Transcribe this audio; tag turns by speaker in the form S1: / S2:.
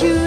S1: you